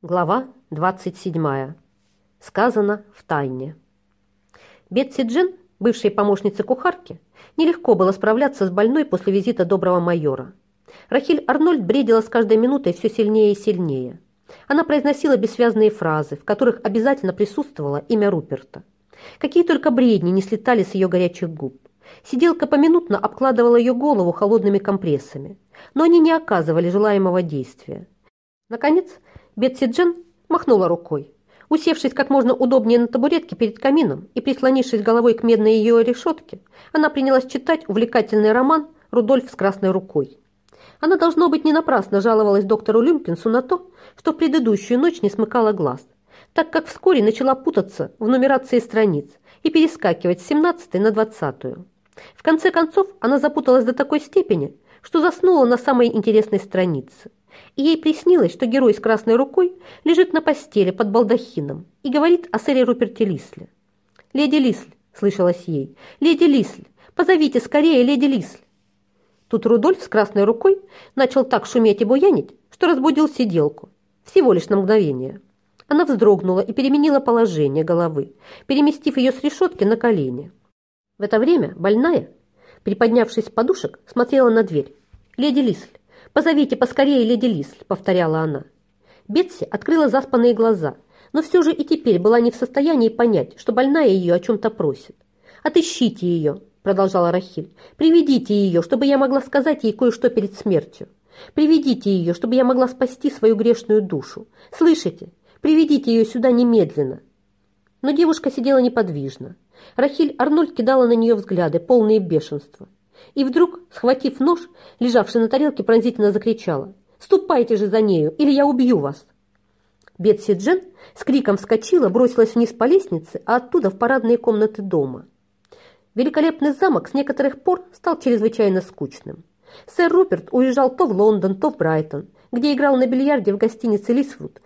Глава 27. Сказано в тайне. Бетси Джен, бывшей помощнице кухарки, нелегко было справляться с больной после визита доброго майора. Рахиль Арнольд бредила с каждой минутой все сильнее и сильнее. Она произносила бессвязные фразы, в которых обязательно присутствовало имя Руперта. Какие только бредни не слетали с ее горячих губ. Сиделка поминутно обкладывала ее голову холодными компрессами, но они не оказывали желаемого действия. Наконец, Бетси Джен махнула рукой. Усевшись как можно удобнее на табуретке перед камином и прислонившись головой к медной ее решетке, она принялась читать увлекательный роман «Рудольф с красной рукой». Она, должно быть, не напрасно жаловалась доктору Люмкинсу на то, что предыдущую ночь не смыкала глаз, так как вскоре начала путаться в нумерации страниц и перескакивать с 17 на 20. -ю. В конце концов, она запуталась до такой степени, что заснула на самой интересной странице и ей приснилось, что герой с красной рукой лежит на постели под балдахином и говорит о сэре Руперте Лисле. «Леди Лисль», — слышалось ей, — «леди Лисль, позовите скорее леди Лисль». Тут Рудольф с красной рукой начал так шуметь и буянить, что разбудил сиделку. Всего лишь на мгновение. Она вздрогнула и переменила положение головы, переместив ее с решетки на колени. В это время больная, приподнявшись с подушек, смотрела на дверь. «Леди Лисль, «Позовите поскорее леди Лисль», — повторяла она. Бетси открыла заспанные глаза, но все же и теперь была не в состоянии понять, что больная ее о чем-то просит. «Отыщите ее», — продолжала Рахиль. «Приведите ее, чтобы я могла сказать ей кое-что перед смертью. Приведите ее, чтобы я могла спасти свою грешную душу. Слышите? Приведите ее сюда немедленно». Но девушка сидела неподвижно. Рахиль Арнольд кидала на нее взгляды, полные бешенства и вдруг, схватив нож, лежавший на тарелке, пронзительно закричала. «Ступайте же за нею, или я убью вас!» Бетси Джен с криком вскочила, бросилась вниз по лестнице, а оттуда в парадные комнаты дома. Великолепный замок с некоторых пор стал чрезвычайно скучным. Сэр Руперт уезжал то в Лондон, то в Брайтон, где играл на бильярде в гостинице Лисвуд,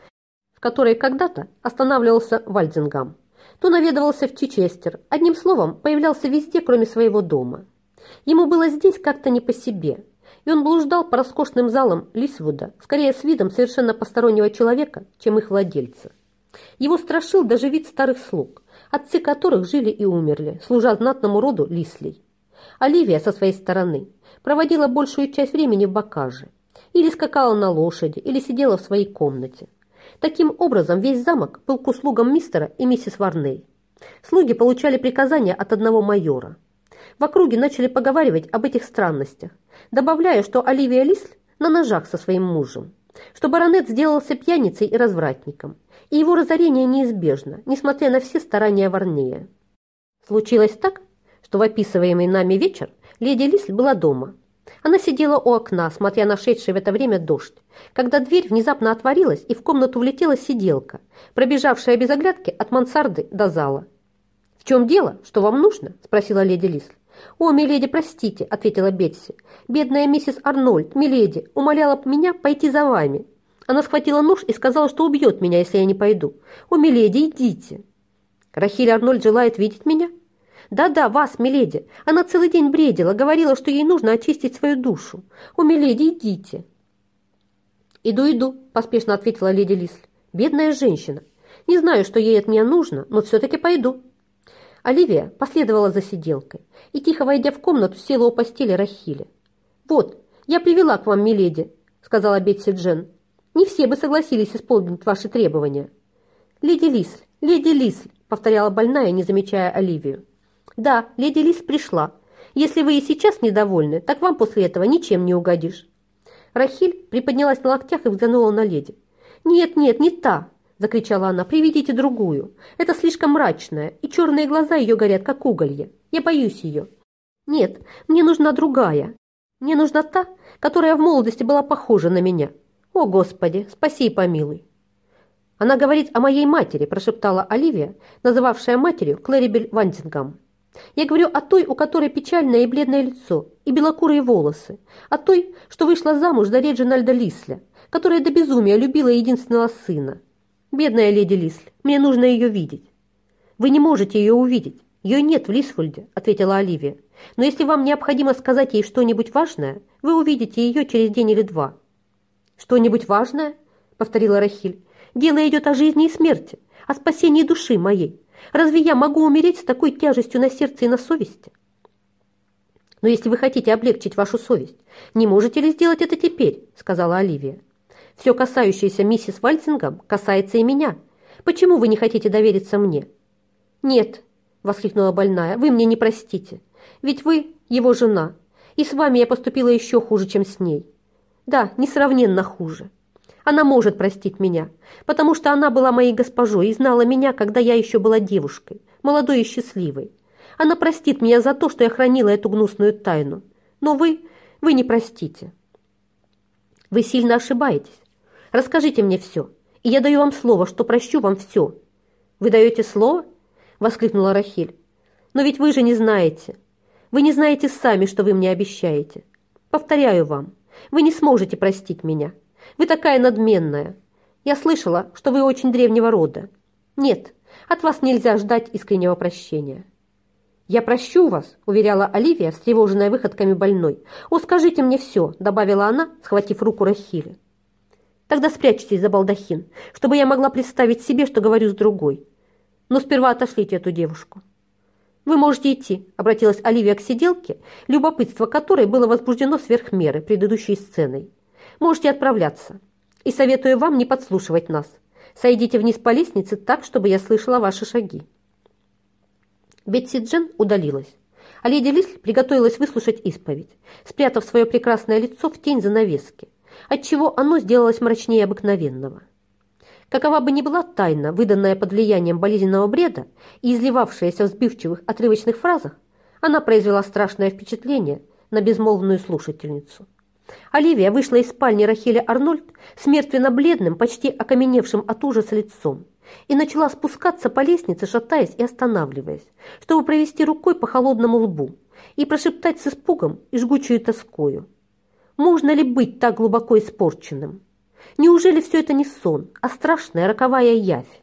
в которой когда-то останавливался Вальдингам, то наведывался в Чичестер, одним словом, появлялся везде, кроме своего дома. Ему было здесь как-то не по себе, и он блуждал по роскошным залам Лисвуда, скорее с видом совершенно постороннего человека, чем их владельца. Его страшил даже вид старых слуг, отцы которых жили и умерли, служа знатному роду Лислей. Оливия со своей стороны проводила большую часть времени в Бакаже, или скакала на лошади, или сидела в своей комнате. Таким образом, весь замок был к услугам мистера и миссис Варней. Слуги получали приказания от одного майора – в округе начали поговаривать об этих странностях, добавляя, что Оливия Лисль на ножах со своим мужем, что баронет сделался пьяницей и развратником, и его разорение неизбежно, несмотря на все старания Варнея. Случилось так, что в описываемый нами вечер леди Лисль была дома. Она сидела у окна, смотря на шедший в это время дождь, когда дверь внезапно отворилась, и в комнату влетела сиделка, пробежавшая без оглядки от мансарды до зала. «В чем дело? Что вам нужно?» – спросила леди Лисль. «О, миледи, простите», – ответила Бетси. «Бедная миссис Арнольд, миледи, умоляла меня пойти за вами. Она схватила нож и сказала, что убьет меня, если я не пойду. О, миледи, идите». «Рахиль Арнольд желает видеть меня?» «Да-да, вас, миледи. Она целый день бредила, говорила, что ей нужно очистить свою душу. О, миледи, идите». «Иду, иду», – поспешно ответила леди Лисль. «Бедная женщина. Не знаю, что ей от меня нужно, но все-таки пойду». Оливия последовала за сиделкой и, тихо войдя в комнату, села у постели Рахили. «Вот, я привела к вам миледи», — сказала Бетси Джен. «Не все бы согласились исполнить ваши требования». «Леди Лисль, леди Лисль», — повторяла больная, не замечая Оливию. «Да, леди Лисль пришла. Если вы и сейчас недовольны, так вам после этого ничем не угодишь». Рахиль приподнялась на локтях и взглянула на леди. «Нет, нет, не та закричала она. «Приведите другую! Это слишком мрачная, и черные глаза ее горят, как уголье. Я боюсь ее!» «Нет, мне нужна другая. Мне нужна та, которая в молодости была похожа на меня. О, Господи, спаси и помилуй!» «Она говорит о моей матери», – прошептала Оливия, называвшая матерью Клэрибель Вантингам. «Я говорю о той, у которой печальное и бледное лицо и белокурые волосы, о той, что вышла замуж за Реджинальда Лисля, которая до безумия любила единственного сына, «Бедная леди Лисль, мне нужно ее видеть». «Вы не можете ее увидеть. Ее нет в Лисфольде», — ответила Оливия. «Но если вам необходимо сказать ей что-нибудь важное, вы увидите ее через день или два». «Что-нибудь важное?» — повторила Рахиль. Дело идет о жизни и смерти, о спасении души моей. Разве я могу умереть с такой тяжестью на сердце и на совести? Но если вы хотите облегчить вашу совесть, не можете ли сделать это теперь, сказала Оливия. Все касающееся миссис Вальцингам касается и меня. Почему вы не хотите довериться мне? Нет, воскликнула больная, вы мне не простите. Ведь вы его жена, и с вами я поступила еще хуже, чем с ней. Да, несравненно хуже. Она может простить меня, потому что она была моей госпожой и знала меня, когда я еще была девушкой, молодой и счастливой. Она простит меня за то, что я хранила эту гнусную тайну. Но вы, вы не простите. Вы сильно ошибаетесь. Расскажите мне все, и я даю вам слово, что прощу вам все. Вы даете слово? Воскликнула Рахиль. Но ведь вы же не знаете. Вы не знаете сами, что вы мне обещаете. Повторяю вам, вы не сможете простить меня. Вы такая надменная. Я слышала, что вы очень древнего рода. Нет, от вас нельзя ждать искреннего прощения. «Я прощу вас», – уверяла Оливия, встревоженная выходками больной. «О, скажите мне все», – добавила она, схватив руку Рахили. «Тогда спрячьтесь за балдахин, чтобы я могла представить себе, что говорю с другой. Но сперва отошлите эту девушку». «Вы можете идти», – обратилась Оливия к сиделке, любопытство которой было возбуждено сверх меры предыдущей сценой. «Можете отправляться. И советую вам не подслушивать нас. Сойдите вниз по лестнице так, чтобы я слышала ваши шаги». Бетси Джен удалилась, а леди Лисль приготовилась выслушать исповедь, спрятав свое прекрасное лицо в тень занавески, отчего оно сделалось мрачнее обыкновенного. Какова бы ни была тайна, выданная под влиянием болезненного бреда и изливавшаяся в сбивчивых отрывочных фразах, она произвела страшное впечатление на безмолвную слушательницу. Оливия вышла из спальни Рахеля Арнольд с мертвенно-бледным, почти окаменевшим от ужаса лицом и начала спускаться по лестнице, шатаясь и останавливаясь, чтобы провести рукой по холодному лбу и прошептать с испугом и жгучей тоскою. Можно ли быть так глубоко испорченным? Неужели все это не сон, а страшная роковая явь?